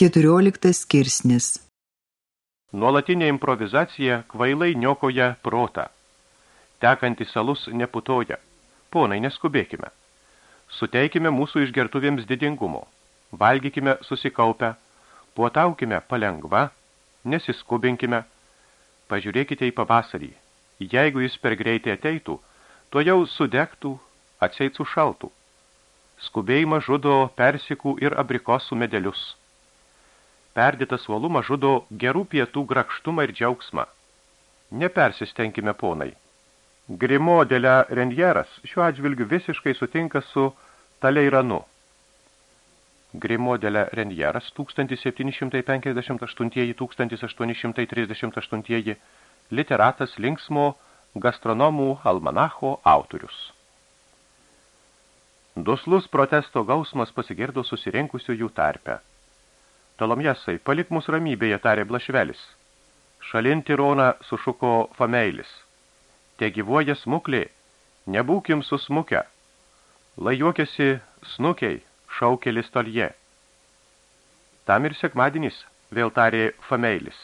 14 skirsnis Nuolatinė improvizacija kvailai niokoja protą. Tekantis salus neputoja. Ponai, neskubėkime. Suteikime mūsų išgertuvėms didingumo. Valgykime susikaupę. Puotaukime palengva. Nesiskubinkime. Pažiūrėkite į pavasarį. Jeigu jis per greitai ateitų, to jau sudegtų, atseit sušaltų. Skubėjimas žudo persikų ir abrikosų medelius perdėtas uolumas žudo gerų pietų grakštumą ir džiaugsmą. Nepersistengime, ponai. Grimo dėlia Renjeras šiuo atžvilgiu visiškai sutinka su Taleiranu. Grimo dėlia Renjeras 1758-1838 literatas linksmo gastronomų almanacho autorius. Duslus protesto gausmas pasigirdo susirinkusių jų tarpe. Tolomjesai, palik mus ramybėje, tarė Blašvelis. Šalin tironą sušuko Fameilis. Te gyvuoja smuklė, nebūkim susmukę. Lai juokiasi snukiai, šaukė listolje. Tam ir sekmadienis, vėl tarė Fameilis.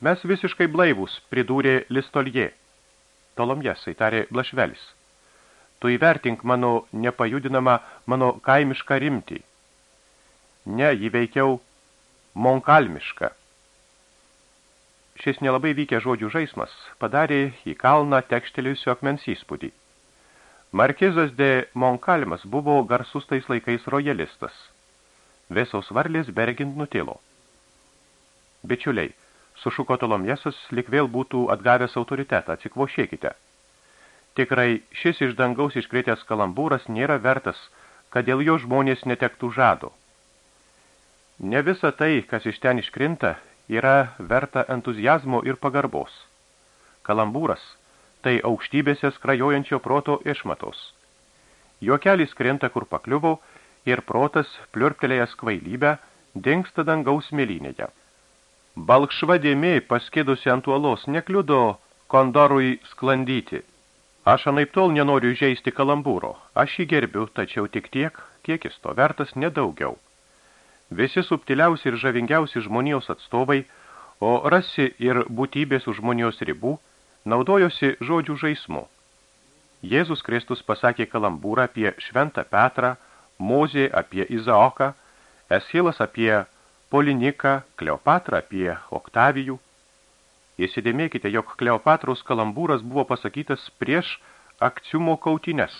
Mes visiškai blaivus, pridūrė listolje. Tolomjesai, tarė Blašvelis. Tu įvertink mano nepajudinamą, mano kaimišką rimtį. Ne, jį veikiau monkalmiška. Šis nelabai vykė žodžių žaismas padarė į kalną tekštelėjusio akmens įspūdį. Markizas de Monkalmas buvo garsus tais laikais rojalistas. Visos varlės bergint nutilo. Bičiuliai, sušuko Tolomjesas, lik vėl būtų atgavęs autoritetą, atsikvošėkite. Tikrai, šis iš dangaus iškretęs kalambūras nėra vertas, kad dėl jo žmonės netektų žado. Ne visa tai, kas iš ten iškrinta, yra verta entuzijazmo ir pagarbos. Kalambūras – tai aukštybėse skrajojančio proto išmatos. Juokelis krenta, kur pakliuvo, ir protas, pliurptelėjęs kvailybę, dingsta dangaus mėlynėje. Balkšva dėmė, paskėdusi ant uolos, nekliudo kondorui sklandyti. Aš anaip tol nenoriu žaisti kalambūro. Aš jį gerbiu, tačiau tik tiek, kiek jis to vertas nedaugiau. Visi subtiliausi ir žavingiausi žmonijos atstovai, o rasi ir būtybės už žmonijos ribų, naudojosi žodžių žaismu. Jėzus Kristus pasakė kalambūrą apie Šventą Petrą, Mozė apie Izaoką, Eshilas apie Poliniką, Kleopatrą apie Oktavijų. Įsidėmėkite, jog Kleopatros kalambūras buvo pasakytas prieš akciumo kautines.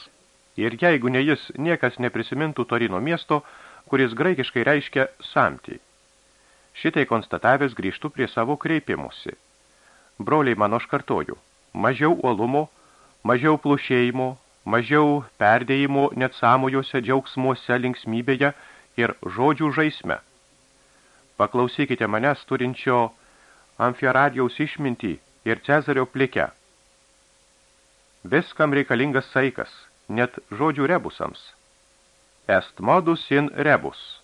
Ir jeigu ne jis, niekas neprisimintų Torino miesto, kuris graikiškai reiškia samtį. Šitai konstatavęs grįžtų prie savo kreipimusi. Broliai mano aš kartoju, mažiau uolumo, mažiau plušėjimo, mažiau perdėjimo net samojose džiaugsmuose linksmybėje ir žodžių žaisme. Paklausykite manęs turinčio amfiaradijaus išmintį ir Cezario plikę. Viskam reikalingas saikas, net žodžių rebusams – Est modus in rebus.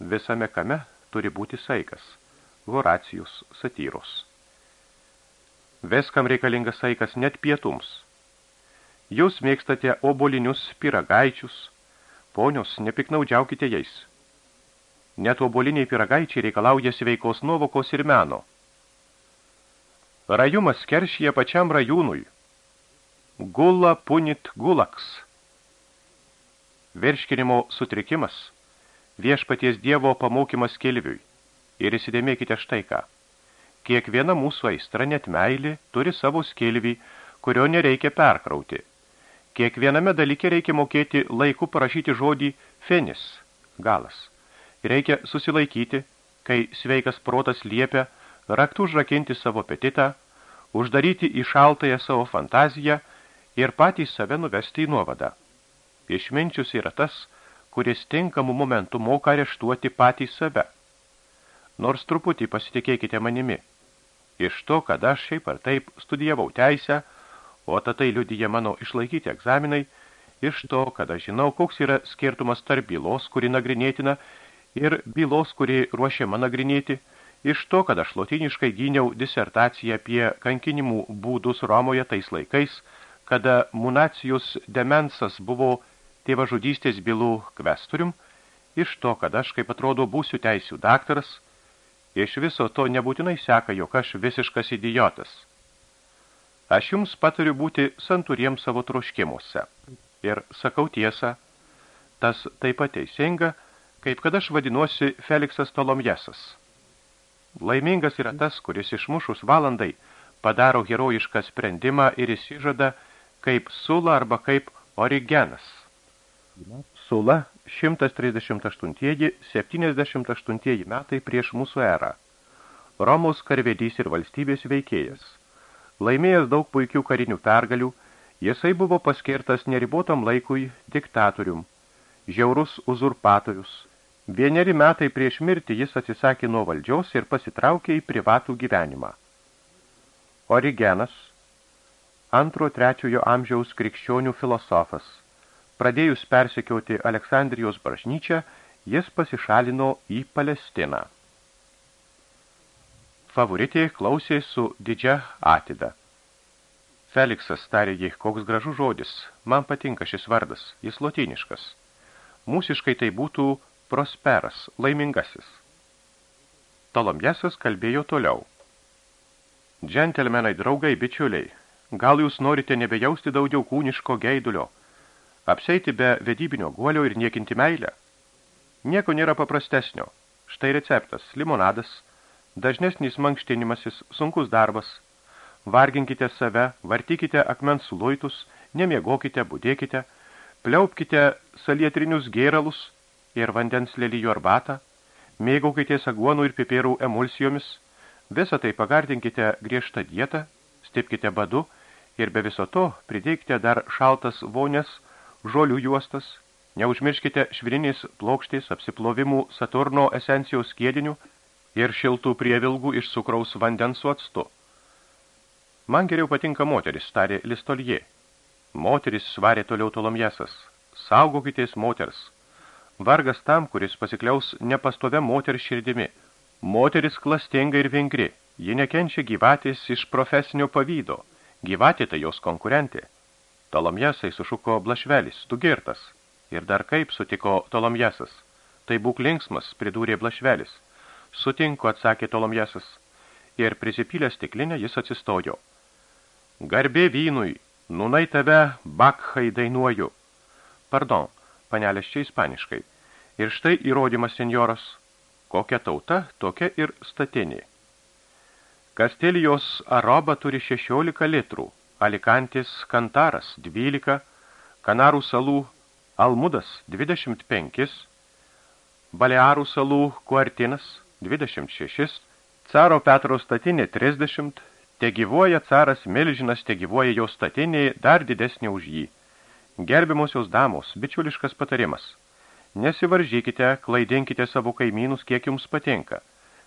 Visame kame turi būti saikas. Horacijus satyros. Veskam reikalingas saikas net pietums. Jūs mėgstate obolinius piragaičius. Ponios, nepiknaudžiaukite jais. Net oboliniai piragaičiai reikalauja sveikos nuovokos ir meno. Rajumas keršyje pačiam rajūnui. Gula punit gulaks virškinimo sutrikimas, viešpaties Dievo pamokymas kelviui. Ir įsidėmėkite štai ką. Kiekviena mūsų aistra net meilė turi savo skelvį, kurio nereikia perkrauti. Kiekviename dalyke reikia mokėti laiku parašyti žodį fenis, galas. Reikia susilaikyti, kai sveikas protas liepia raktų užrakinti savo apetitą, uždaryti į šaltąją savo fantaziją ir patys save nuvesti į nuovadą. Išminčius yra tas, kuris tinkamų momentų moka areštuoti patį save. Nors truputį pasitikėkite manimi. Iš to, kad aš šiaip ar taip studijavau teisę, o tatai liudyja mano išlaikyti egzaminai, iš to, kad aš žinau, koks yra skirtumas tarp bylos, kuri nagrinėtina, ir bylos, kuri ruošiama nagrinėti, iš to, kad aš lotiniškai gyniau disertaciją apie kankinimų būdus Romoje tais laikais, kada Munacijus Demensas buvo tėvažudystės bylų kvestorium iš to, kad aš, kaip atrodo, būsiu teisių daktaras, iš viso to nebūtinai seka, jog aš visiškas idiotas. Aš jums patariu būti santūriems savo troškimuose. Ir sakau tiesą, tas taip pat teisinga, kaip kad aš vadinuosi Feliksas Tolomjesas. Laimingas yra tas, kuris išmušus valandai padaro herojišką sprendimą ir įsižada kaip Sula arba kaip Origenas. Sula 138-78 metai prieš mūsų erą. Romos karvedys ir valstybės veikėjas. Laimėjęs daug puikių karinių pergalių, jisai buvo paskirtas neribotam laikui diktatorium, žiaurus uzurpatorius. Vieneri metai prieš mirtį jis atsisakė nuo valdžios ir pasitraukė į privatų gyvenimą. Origenas, antro trečiojo amžiaus krikščionių filosofas – Pradėjus persekiauti Aleksandrijos bažnyčią, jis pasišalino į Palestiną. Favoritė klausė su didžia atida. Feliksas tarė jį, koks gražus žodis, man patinka šis vardas, jis lotiniškas. Mūsiškai tai būtų prosperas, laimingasis. Tolomjesas kalbėjo toliau. Džentelmenai, draugai, bičiuliai, gal jūs norite nebejausti daugiau kūniško geidulio, Apseiti be vedybinio guolio ir niekinti meilę? Nieko nėra paprastesnio. Štai receptas – limonadas, dažnesnis mankštinimasis, sunkus darbas. Varginkite save, vartykite akmens luitus, nemiegokite, budėkite, pliaupkite salietrinius gėralus ir vandens lelyjų arbatą, mėgaukite saguonų ir pipėrų emulsijomis, visą tai pagardinkite griežtą dietą, stipkite badu ir be viso to pridėkite dar šaltas vonės – žolių juostas, neužmirškite švirinės plokštės apsiplovimų Saturno esencijos skiedinių ir šiltų prievilgų iš cukraus vandens su actu. Man geriau patinka moteris, tarė Listolie. Moteris svarė toliau tolomjesas. Saugokitės moters. Vargas tam, kuris pasikliaus nepastovę moters širdimi. Moteris klastinga ir vingri. Ji nekenčia gyvatės iš profesinio pavydo. Gyvatė tai jos konkurentė. Tolomjesai sušuko Blašvelis, tu girtas. Ir dar kaip sutiko Tolomjesas. Tai būk linksmas, pridūrė Blašvelis. Sutinku, atsakė Tolomjesas. Ir prisipylę stiklinę jis atsistojo. Garbė vynui, nunai tave bakhai dainuoju. Pardon, panelės čia ispaniškai. Ir štai įrodymas, senjoras. Kokia tauta, tokia ir statinė. Kastelijos aroba turi 16 litrų, Alikantis Kantaras 12, Kanarų salų Almudas 25, Balearų salų Kuartinas 26, Caro Petro statinė 30, te gyvuoja caras milžinas, te gyvuoja jo statinė dar didesnė už jį. Gerbimusios damos, bičiuliškas patarimas. Nesivaržykite, klaidinkite savo kaimynus, kiek jums patinka.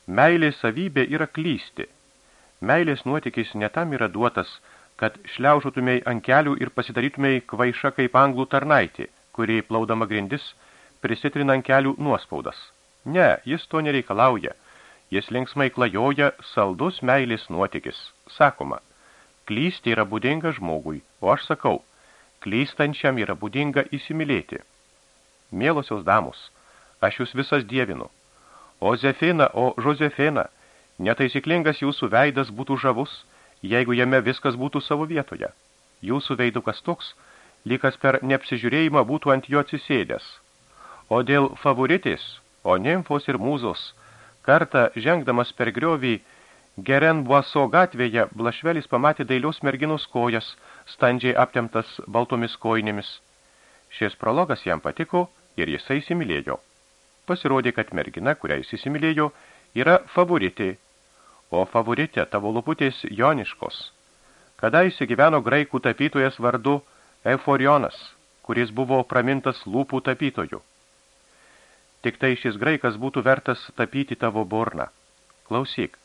Meilės savybė yra klysti. Meilės nuotykis netam yra duotas, kad šliaužutumėj ant kelių ir pasidarytumėj kvaiša kaip anglų tarnaitį, kuri plaudama grindis prisitrina ant kelių nuospaudas. Ne, jis to nereikalauja. Jis linksmai klajoja saldus meilės nuotykis. Sakoma, klysti yra būdinga žmogui, o aš sakau, klystančiam yra būdinga įsimylėti. Mielosios damos, aš jūs visas dievinu. O Zefina, o Žozefina, netaisyklingas jūsų veidas būtų žavus, jeigu jame viskas būtų savo vietoje. Jūsų veidukas toks, lygas per neapsižiūrėjimą būtų ant jo atsisėdęs. O dėl favoritės, o nimfos ir mūzos, kartą žengdamas per griovį, Geren Buaso gatvėje Blašvelis pamatė dailios merginos kojas, standžiai aptemtas baltomis kojinėmis. Šis prologas jam patiko ir jisai įsimylėjo. Pasirodė, kad mergina, kurią jis įsimylėjo, yra favoritė o favoritė tavo luputės joniškos. Kada įsigyveno graikų tapytojas vardu Euforionas, kuris buvo pramintas lūpų tapytojų. Tik tai šis graikas būtų vertas tapyti tavo burną. Klausyk,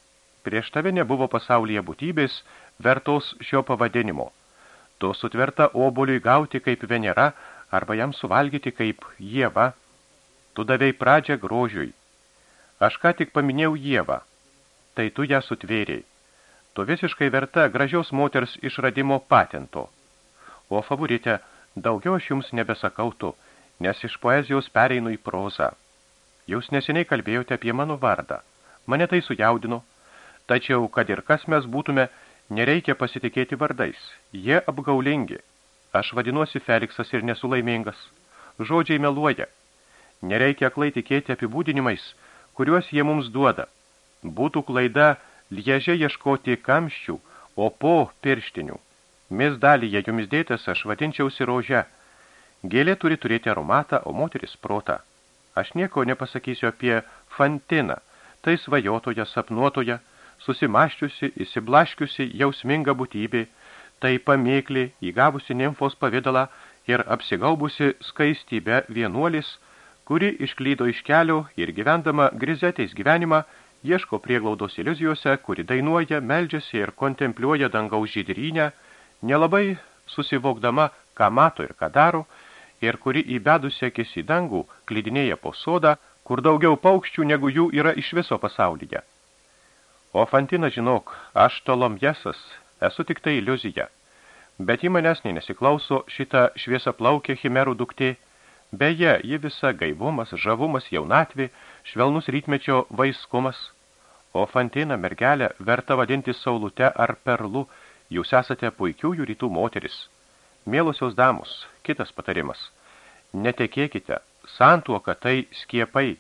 prieš tave nebuvo pasaulyje būtybės vertos šio pavadinimo. Tu sutverta oboliui gauti kaip Venera arba jam suvalgyti kaip Jėva. Tu davei pradžią grožiui. Aš ką tik paminėjau Jėvą – tai tu ją sutvėriai. Tu visiškai verta gražiaus moters išradimo patento. O favorite, daugiau aš jums nebesakau tu, nes iš poezijos pereinu į prozą. jūs neseniai kalbėjote apie mano vardą. Mane tai sujaudino, tačiau, kad ir kas mes būtume, nereikia pasitikėti vardais. Jie apgaulingi. Aš vadinuosi Feliksas ir nesu laimingas. Žodžiai meluoja. Nereikia klai tikėti apibūdinimais, kuriuos jie mums duoda. Būtų klaida liežė ieškoti kamščių, o po pirštinių. Mis dalyje jumis dėtas aš vadinčiausi rože. Gėlė turi turėti aromatą, o moteris protą. Aš nieko nepasakysiu apie Fantiną, tai svajotoja, sapnuotoja, susimaščiusi, įsiblaškiusi, jausminga būtybė, tai pamėklė, įgavusi nimfos pavidalą ir apsigaubusi skaistybę vienuolis, kuri išklydo iš kelio ir gyvendama grizetės gyvenimą, ieško prieglaudos iliuzijose, kuri dainuoja, meldžiasi ir kontempliuoja dangaus žydrynę, nelabai susivokdama, ką mato ir ką daro, ir kuri įbedusi akis į dangų, klydinėja po sodą, kur daugiau paukščių negu jų yra iš viso pasaulyje. O Fantina, žinok, aš tolomjesas, esu tik tai iliuzija. Bet į manęs nesiklauso šitą šviesą plaukę chimerų duktė, Beje, ji visa gaivumas, žavumas, jaunatvi, švelnus rytmečio vaiskumas. O Fantina mergelė verta vadinti saulute ar perlu, jūs esate puikiųjų rytų moteris. Mėlusios damos, kitas patarimas. Netekėkite, santuoka tai skiepai.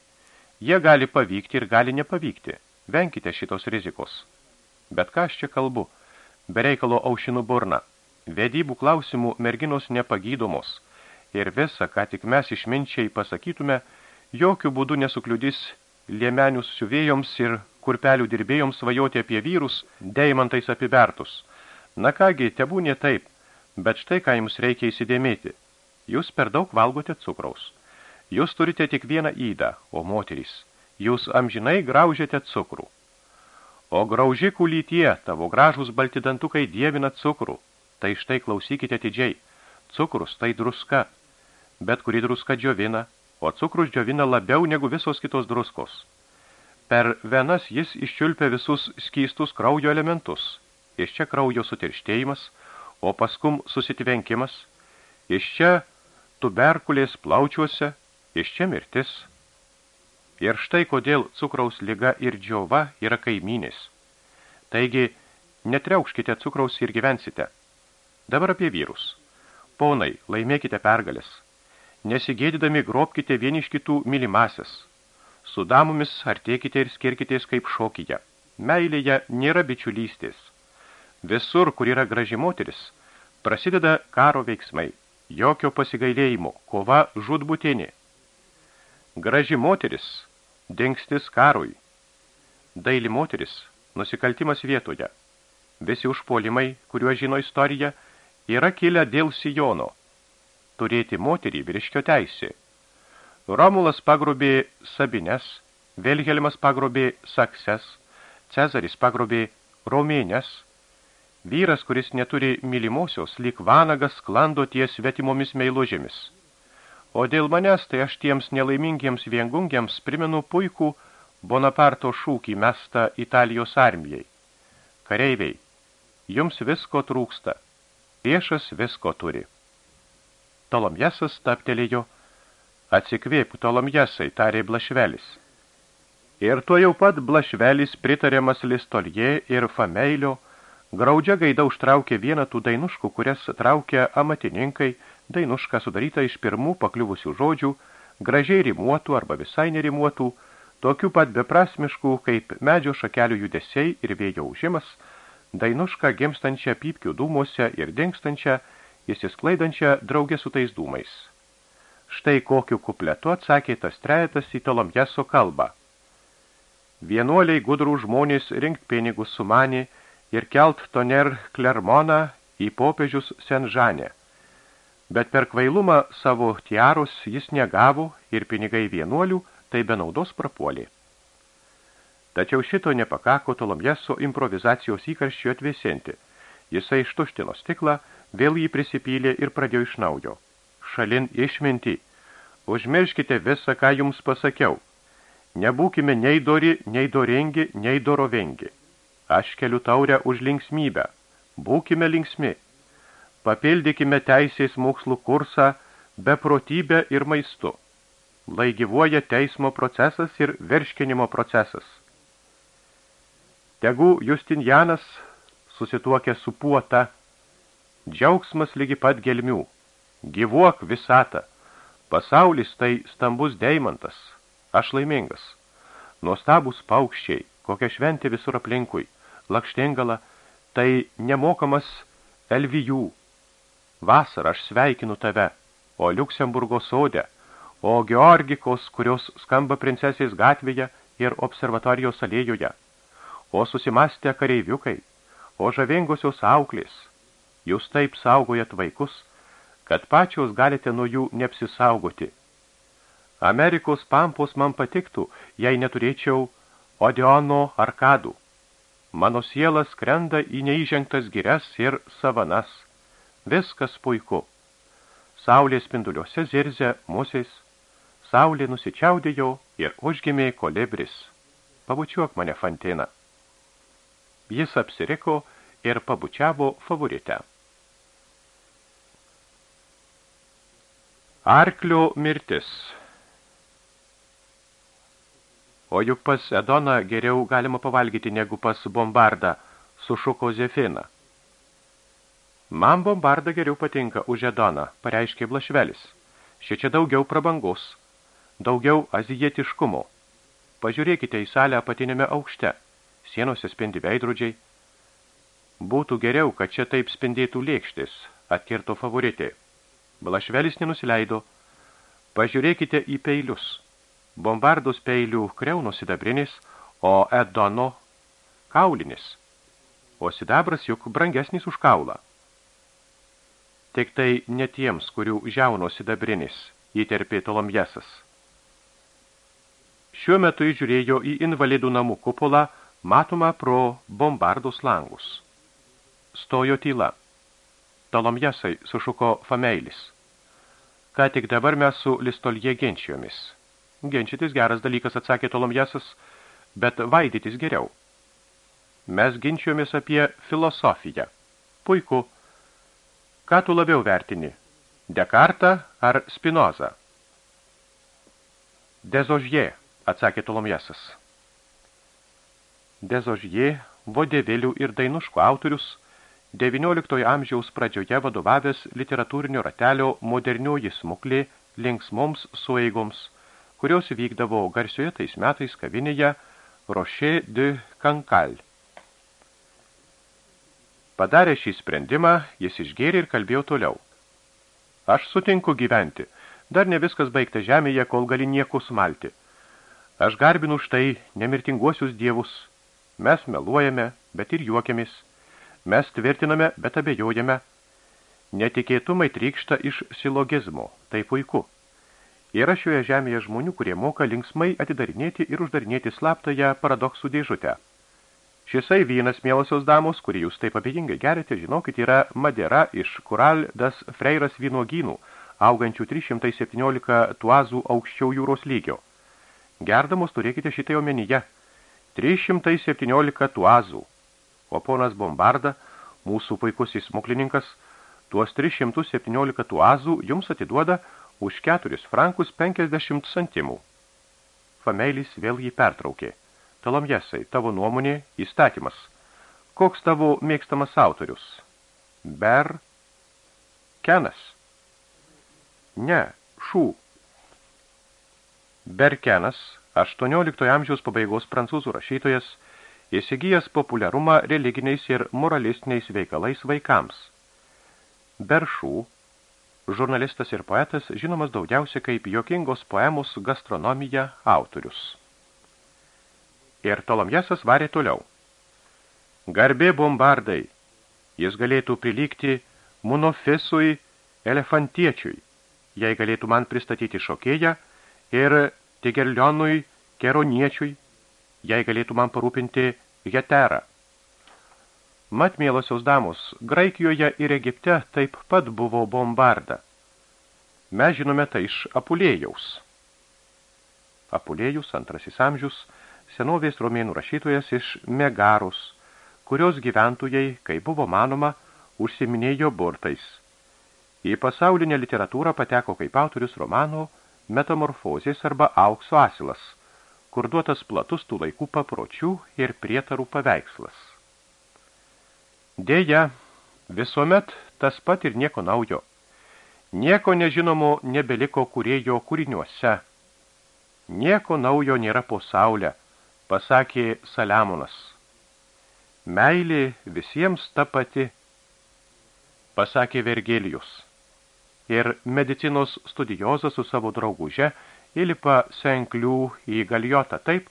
Jie gali pavykti ir gali nepavykti. Venkite šitos rizikos. Bet ką aš čia kalbu? Bereikalo aušinu burną. Vedybų klausimų merginos nepagydomos – ir visa, ką tik mes išminčiai pasakytume, jokių būdų nesukliudys liemenių siuvėjoms ir kurpelių dirbėjoms svajoti apie vyrus, deimantais apibertus. Na kągi, tebūnė taip, bet štai ką jums reikia įsidėmėti. Jūs per daug valgote cukraus. Jūs turite tik vieną įdą, o moterys. Jūs amžinai graužiate cukrų. O graužikų lytie, tavo gražus baltidantukai dievina cukrų. Tai štai klausykite atidžiai. Cukrus tai druska, bet kuri druska džiovina, o cukrus džiovina labiau negu visos kitos druskos. Per venas jis iščiulpia visus skystus kraujo elementus. Iš čia kraujo sutirštėjimas, o paskum susitvenkimas. Iš čia tuberkulės plaučiuose, iš čia mirtis. Ir štai kodėl cukraus lyga ir džiova yra kaimynės. Taigi, netriaukškite cukraus ir gyvensite. Dabar apie vyrus. Ponai, laimėkite pergalės nesigėdydami grobkite vieni iš kitų mylimasias. Su damomis artėkite ir skirkitės kaip šokyje. Meilėje nėra bičiulystės. Visur, kur yra graži moteris, prasideda karo veiksmai. Jokio pasigailėjimo, kova žudbutinė. Graži moteris, dingstis karui. Daili moteris, nusikaltimas vietoje. Visi užpuolimai, kuriuo žino istorija, yra kilę dėl Sijono – turėti moterį vyriškio teisė. Romulas pagrobė Sabines, Vilhelmas pagrobė Sakses, Cezaris pagrobė Romėnės. Vyras, kuris neturi mylimosios, lyg vanagas sklando ties svetimomis meilužėmis. O dėl manęs, tai aš tiems nelaimingiems viengungiams primenu puikų Bonaparto šūkį mestą Italijos armijai. Kareiviai, jums visko trūksta, priešas visko turi. Tolomjesas taptelėjo. Atsikvėp, Tolomjesai, tarė Blašvelis. Ir tuo jau pat Blašvelis pritariamas Listolje ir Fameilio, graudžia gaida užtraukė vieną tų dainuškų, kurias traukia amatininkai, dainuška sudaryta iš pirmų pakliuvusių žodžių, gražiai rimuotų arba visai nerimuotų, tokių pat beprasmiškų kaip medžio šakelių judesiai ir vėjo užimas, dainuška gimstančią pypkių dūmuose ir dingstančią įsisklaidančią draugę su tais dūmais. Štai kokiu kupletu atsakė tas trejetas į Tolomjeso kalbą. Vienuoliai gudrų žmonės rinkt pinigus sumanė ir kelt Toner Klermoną į popiežius Senžanę. Bet per kvailumą savo tiarus jis negavo ir pinigai vienuolių tai be naudos prapuolė. Tačiau šito nepakako Tolomjeso improvizacijos įkarščio atvėsinti. Jisai ištuštino stiklą, vėl jį prisipylė ir pradėjo iš naujo. Šalin išminti, užmirškite visą, ką jums pasakiau. Nebūkime nei dori, nei dorengi, nei dorovengi. Aš keliu taurę už linksmybę. Būkime linksmi. Papildykime teisės mokslų kursą beprotybę ir maistu. lai gyvuoja teismo procesas ir virškinimo procesas. Tegu Justinjanas susituokė su puota, džiaugsmas lygi pat gelmių, gyvuok visatą, pasaulis tai stambus deimantas, aš laimingas, nuostabus paukščiai, kokia šventė visur aplinkui, lakštingala, tai nemokamas elvijų. Vasarą aš sveikinu tave, o Liuksemburgo sode, o Georgikos, kurios skamba princesės gatvėje ir observatorijos alėjoje, o susimastę kareiviukai, o žavingosios auklės. Jūs taip saugojat vaikus, kad pačios galite nuo jų neapsisaugoti. Amerikos pampos man patiktų, jei neturėčiau Odeono arkadų. Mano sielas krenda į neįžengtas girias ir savanas. Viskas puiku. Saulė spinduliuose zirzė musės, saulė nusičiaudėjo ir užgimė kolibris. Pabučiuok mane, Fantina. Jis apsiriko ir pabučiavo favoritę. Arklio mirtis O juk pas Edoną geriau galima pavalgyti negu pas Bombardą, sušuko Zefina. Man Bombarda geriau patinka už Edoną, pareiškė Blašvelis. Šia čia daugiau prabangos, daugiau azijietiškumo. Pažiūrėkite į salę apatinėme aukšte. Sienose spendi veidrodžiai. Būtų geriau, kad čia taip spindėtų lėkštis, atkirto favoritė. Blašvelis nenusileido. Pažiūrėkite į peilius. Bombardos peilių kreuno sidabrinis, o Edono kaulinis, o sidabras juk brangesnis už kaulą. Tik tai ne tiems, kurių žiauno sidabrinis, įterpė Tolomjesas. Šiuo metu įžiūrėjo į invalidų namų kupolą, matomą pro bombardos langus. Stojo tyla. Tolomjesai sušuko fameilis. Ką tik dabar mes su listolje genčijomis. Genčytis geras dalykas, atsakė Tolomjesas, bet vaidytis geriau. Mes ginčiomės apie filosofiją. Puiku. Ką tu labiau vertini? Dekartą ar Spinozą? Dezožie, atsakė Tolomjesas. Dezožie, vodevėlių ir dainuškų autorius, XIX amžiaus pradžioje vadovavęs literatūrinio ratelio modernioji smuklė linksmoms sueigoms – kurios vykdavo garsioje tais metais kavinėje Rocher de Cancale. Padarė šį sprendimą, jis išgėrė ir kalbėjo toliau. Aš sutinku gyventi, dar ne viskas baigta žemėje, kol gali nieko sumalti. Aš garbinu štai nemirtinguosius dievus. Mes meluojame, bet ir juokiamis. Mes tvirtiname, bet abejojame. Netikėtumai trykšta iš silogizmo, tai puiku. Yra šioje žemėje žmonių, kurie moka linksmai atidarinėti ir uždarinėti slaptąją paradoksų dėžutę. Šisai vynas, mielosios damos, kurį jūs taip abejingai gerite, žinokit, yra Madera iš Kural das Freiras vynuogynų, augančių 317 tuazų aukščiau jūros lygio. Gerdamos turėkite šitai omenyje. 317 tuazų. O ponas Bombarda, mūsų puikus įsmuklininkas, tuos 317 tuazų jums atiduoda už keturis frankus 50 centimų. Fameilis vėl jį pertraukė. Talomjesai, tavo nuomonė įstatymas. Koks tavo mėgstamas autorius? Ber... Kenas. Ne, šų. Berkenas, 18 amžiaus pabaigos prancūzų rašytojas, įsigijęs populiarumą religiniais ir moralistiniais veikalais vaikams. Beršų žurnalistas ir poetas, žinomas daugiausia kaip jokingos poemos gastronomija autorius. Ir Tolomjesas varė toliau. Garbė bombardai, jis galėtų prilygti monofisui elefantiečiui, jei galėtų man pristatyti šokėją ir tigerlionui keroniečiui, jei galėtų man parūpinti heterą. Mat, mielosios damos, Graikijoje ir Egipte taip pat buvo bombarda. Mes žinome tai iš Apulėjaus. Apulėjus, antrasis amžius, senovės romėnų rašytojas iš Megarus, kurios gyventojai, kai buvo manoma, užsiminėjo burtais. Į pasaulinę literatūrą pateko kaip autorius romano metamorfozės arba aukso asilas, kur duotas platus tų laikų papročių ir prietarų paveikslas. Deja, visuomet tas pat ir nieko naujo. Nieko nežinomo nebeliko kurėjo kūriniuose. Nieko naujo nėra po saulę, pasakė Saliamonas. Meilė visiems ta pati, pasakė Vergelijus. Ir medicinos studijozas su savo drauguže įlipa senklių į galijotą taip,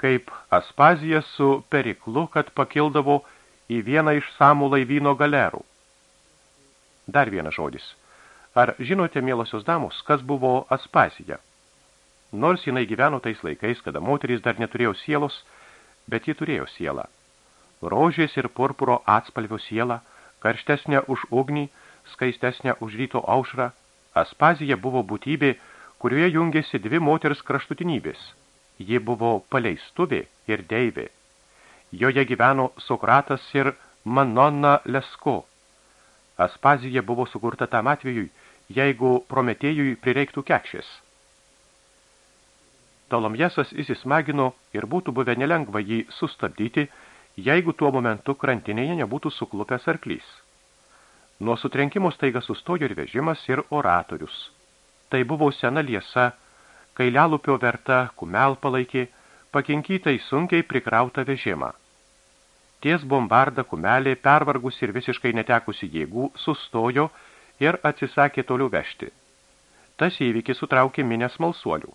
kaip Aspazija su Periklu, kad pakildavo į vieną iš samų laivyno galerų. Dar vienas žodis. Ar žinote, mielosios damos, kas buvo Aspazija? Nors jinai gyveno tais laikais, kada moterys dar neturėjo sielos, bet ji turėjo sielą. Rožės ir purpuro atspalvio sielą, karštesnę už ugnį, skaistesnę už ryto aušrą, Aspazija buvo būtybė, kurioje jungėsi dvi moters kraštutinybės. Ji buvo paleistuvė ir deivė. Joje gyveno Sokratas ir Manonna Lesko. Aspazija buvo sukurta tam atvejui, jeigu Prometėjui prireiktų kekšės. Tolomjesas įsismagino ir būtų buvę nelengva jį sustabdyti, jeigu tuo momentu krantinėje nebūtų suklupęs arklys. Nuo sutrenkimo staiga sustojo ir vežimas ir oratorius. Tai buvo sena liesa, kai lelupio verta kumel palaikė, pakinkytai sunkiai prikrautą vežimą. Ties bombardą kumelė, pervargus ir visiškai netekusi jėgų, sustojo ir atsisakė toliau vežti. Tas įvykis sutraukė minės malsuolių.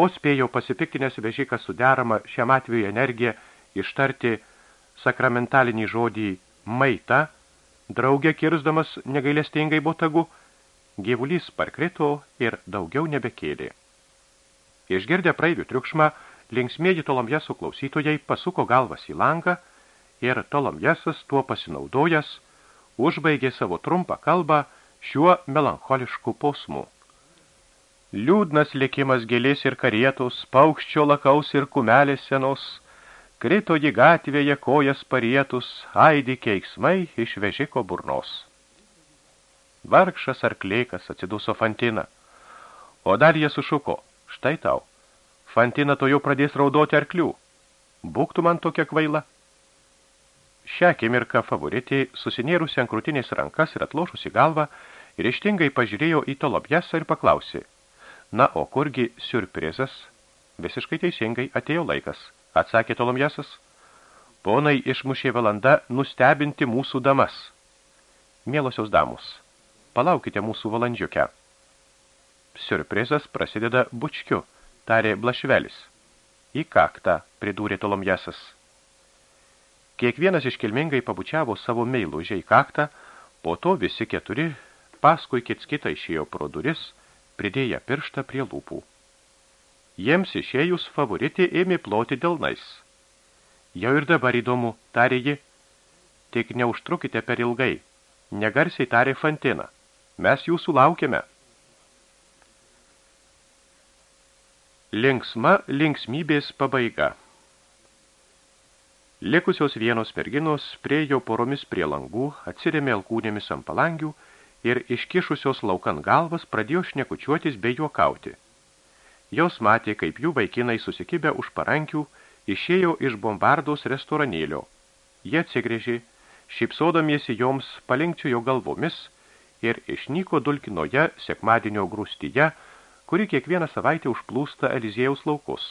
Vos spėjo pasipiktinės vežikas suderama šiam atveju energiją ištarti sakramentalinį žodį maita, draugė kirsdamas negailestingai botagu, gyvulys parkrito ir daugiau nebekėlė. Išgirdę praeivių triukšmą, linksmėji Tolomjeso klausytojai pasuko galvas į langą ir Tolomjesas tuo pasinaudojęs užbaigė savo trumpą kalbą šiuo melancholišku posmu. Liūdnas likimas gėlės ir karietos, paukščio lakaus ir kumelės senos, krito į gatvėje kojas parietus, aidi keiksmai iš vežiko burnos. Vargšas arklėkas atsiduso Fantina, o dar jie sušuko, štai tau, Fantina to jau pradės raudoti arklių, būktų man tokia kvaila. Šią akimirką favoritė, susinėrusi ant krūtinės rankas ir atlošusi galvą, ir ištingai pažiūrėjo į Tolobjesą ir paklausė – Na, o kurgi siurprizas? Visiškai teisingai atėjo laikas, atsakė Tolomjesas. Ponai išmušė valanda nustebinti mūsų damas. Mielosios damus, palaukite mūsų valandžiukę. Siurprizas prasideda bučkiu, tarė Blašvelis. Į kaktą, pridūrė Tolomjesas. Kiekvienas iškilmingai pabučiavo savo meilužę į kaktą, po to visi keturi paskui kits kitą išėjo pro duris – pridėję pirštą prie lūpų. Jiems išėjus favoritė ėmė ploti delnais. Jau ir dabar įdomu, tarė ji, tik neužtrukite per ilgai, negarsiai tarė Fantina, mes jūsų laukiame. Linksma linksmybės pabaiga Likusios vienos merginos priejo poromis prie langų, atsirėmė alkūnėmis ant palangių ir iškišusios laukan galvas pradėjo šnekučiuotis bei juokauti. Jos matė, kaip jų vaikinai susikibę už parankių išėjo iš bombardos restoranėlio. Jie atsigrėžė, šipsodamiesi joms palinkčiojo galvomis ir išnyko dulkinoje sekmadienio grūstyje, kuri kiekvieną savaitę užplūsta Eliziejaus laukus.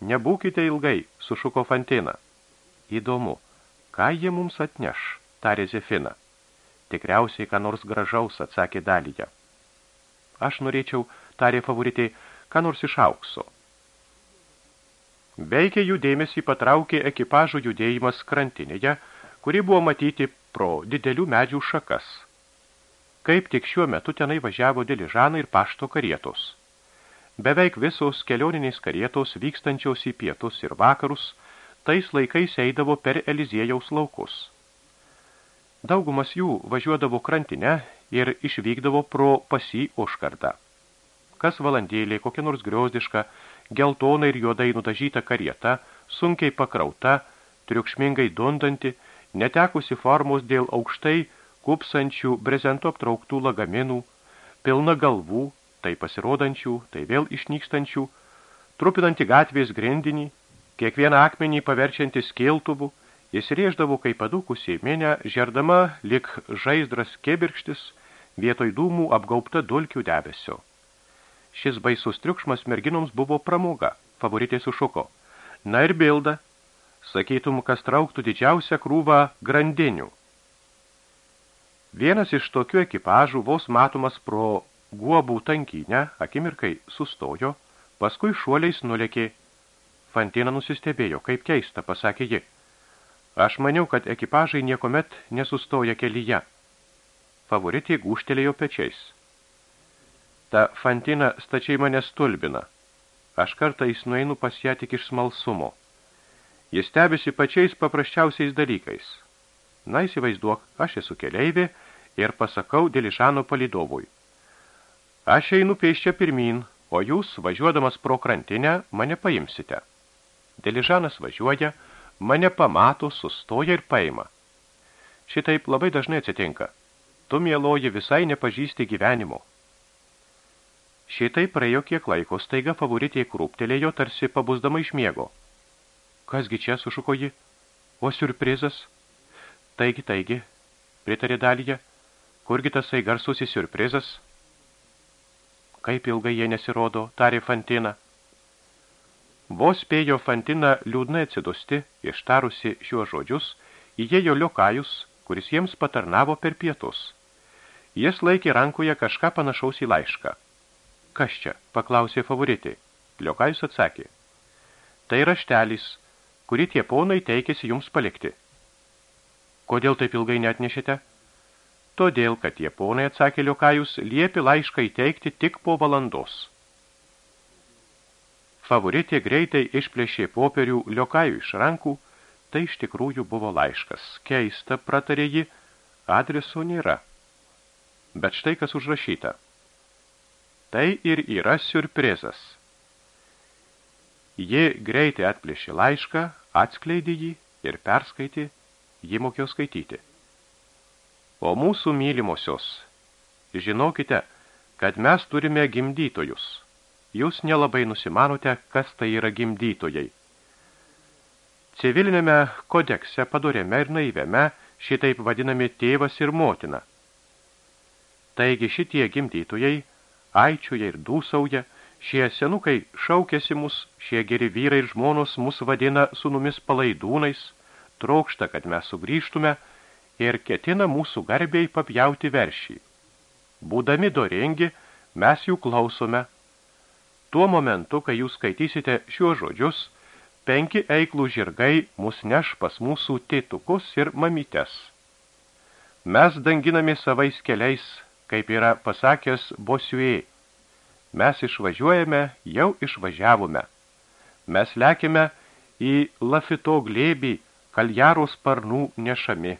Nebūkite ilgai, sušuko Fantina. Įdomu, ką jie mums atneš, tarė Zefina. Tikriausiai, ką nors gražaus, atsakė dalyje. Aš norėčiau, tarė favoritai, ką nors iš aukso. Veikia jų dėmesį patraukė ekipažų judėjimas krantinėje, kuri buvo matyti pro didelių medžių šakas. Kaip tik šiuo metu tenai važiavo diližanai ir pašto karietos. Beveik visos kelioninės karietos vykstančios į pietus ir vakarus, tais laikais eidavo per Eliziejaus laukus. Daugumas jų važiuodavo krantinę ir išvykdavo pro pasį užkartą. Kas valandėlė kokia nors griozdiška, geltona ir juodai nudažyta karieta, sunkiai pakrauta, triukšmingai dundanti, netekusi formos dėl aukštai kupsančių brezento aptrauktų lagaminų, pilna galvų, tai pasirodančių, tai vėl išnykstančių, trupinanti gatvės grindinį, kiekvieną akmenį paverčiantį skėltuvų, jis rėždavo kaip padūkusį mėnę, žerdama lik žaizdras kebirkštis, vietoj dūmų apgaupta dulkių debesio. Šis baisus triukšmas merginoms buvo pramoga, favoritė sušuko. Na ir bilda, sakytum, kas trauktų didžiausią krūvą grandinių. Vienas iš tokių ekipažų vos matomas pro guobų tankinę, akimirkai sustojo, paskui šuoliais nulėkė. Fantina nusistebėjo, kaip keista, pasakė ji. Aš maniau, kad ekipažai niekomet nesustoja kelyje. Favoritė gūštelėjo pečiais. Ta Fantina stačiai mane stulbina. Aš kartais nueinu pas ją tik iš smalsumo. Jis stebisi pačiais paprasčiausiais dalykais. Na, įsivaizduok, aš esu keleivė ir pasakau Diližano palidovui. Aš einu pėščia pirmin, o jūs, važiuodamas pro krantinę, mane paimsite. Diližanas važiuoja, mane pamato, sustoja ir paima. Šitaip labai dažnai atsitinka. Tu, mieloji, visai nepažįsti gyvenimo. Šitai praėjo kiek laiko, staiga favoritė krūptelėjo, tarsi pabusdama iš miego. Kasgi čia, sušuko ji? O siurprizas? Taigi, taigi, pritarė Dalija. Kurgi tasai garsusis siurprizas? Kaip ilgai jie nesirodo, tarė Fantina. Vos spėjo Fantina liūdnai atsidusti, ištarusi šiuos žodžius, įėjo liokajus, kuris jiems patarnavo per pietus. Jis laikė rankoje kažką panašaus į laišką. Kas čia? paklausė favoritė. Liokajus atsakė. Tai raštelis, kurį tie ponai teikėsi jums palikti. Kodėl taip ilgai neatnešite? Todėl, kad tie ponai, atsakė Liokajus, liepi laišką įteikti tik po valandos. Favoritė greitai išplėšė popierių Liokajų iš rankų, tai iš tikrųjų buvo laiškas. Keista, pratarė ji, adreso nėra. Bet štai kas užrašyta. Tai ir yra siurprizas. Ji greitai atplėšė laišką, atskleidė jį ir perskaitė, ji mokėjo skaityti. O mūsų mylimosios, žinokite, kad mes turime gimdytojus. Jūs nelabai nusimanote, kas tai yra gimdytojai. Civilinėme kodekse padorėme ir naiviame šitaip vadinami tėvas ir motina. Taigi šitie gimdytojai aičiuja ir dūsauja, Šie senukai šaukėsi mus, šie geri vyrai ir žmonos mus vadina sunumis palaidūnais, trokšta, kad mes sugrįžtume ir ketina mūsų garbiai papjauti veršį. Būdami dorengi, mes jų klausome. Tuo momentu, kai jūs skaitysite šiuos žodžius, penki eiklų žirgai mus neš pas mūsų tėtukus ir mamytes. Mes danginami savais keliais, kaip yra pasakęs Bosiuėjai Mes išvažiuojame, jau išvažiavome. Mes lekime į Lafito glėbį, kaljaro sparnų nešami.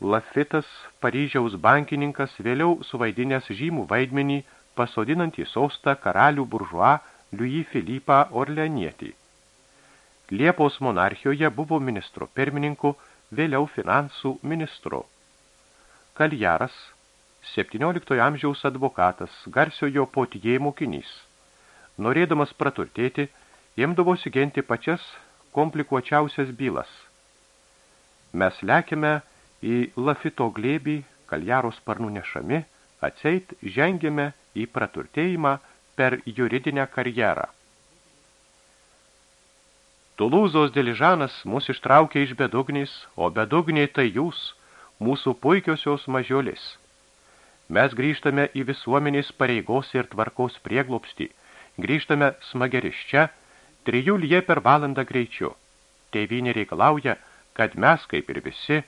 Lafitas, Paryžiaus bankininkas, vėliau suvaidinęs žymų vaidmenį, pasodinant į sostą karalių buržuą Louis Filipą Orleanietį. Liepos monarchijoje buvo ministro pirmininku, vėliau finansų ministru. Kaljaras, 17 amžiaus advokatas, garsiojo potijai mokinys. Norėdamas praturtėti, imdavosi genti pačias komplikuočiausias bylas. Mes lekime į Lafito glėbį, kaljaro sparnų nešami, atseit žengėme į praturtėjimą per juridinę karjerą. Tulūzos diližanas mus ištraukė iš bedugniais, o bedugniai tai jūs, mūsų puikiosios mažiulis. Mes grįžtame į visuomenės pareigos ir tvarkos prieglopstį, grįžtame smageriščia, trijų lie per valandą greičiu. Tėvynė reikalauja, kad mes, kaip ir visi,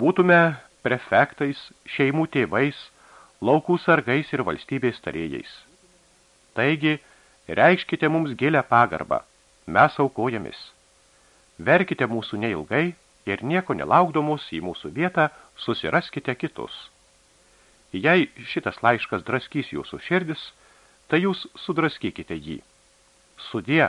būtume prefektais, šeimų tėvais, laukų sargais ir valstybės tarėjais. Taigi, reikškite mums gilę pagarbą, mes aukojamis. Verkite mūsų neilgai ir nieko nelaukdomus į mūsų vietą susiraskite kitus. Jei šitas laiškas draskys jūsų širdis, tai jūs sudraskykite jį. Sudie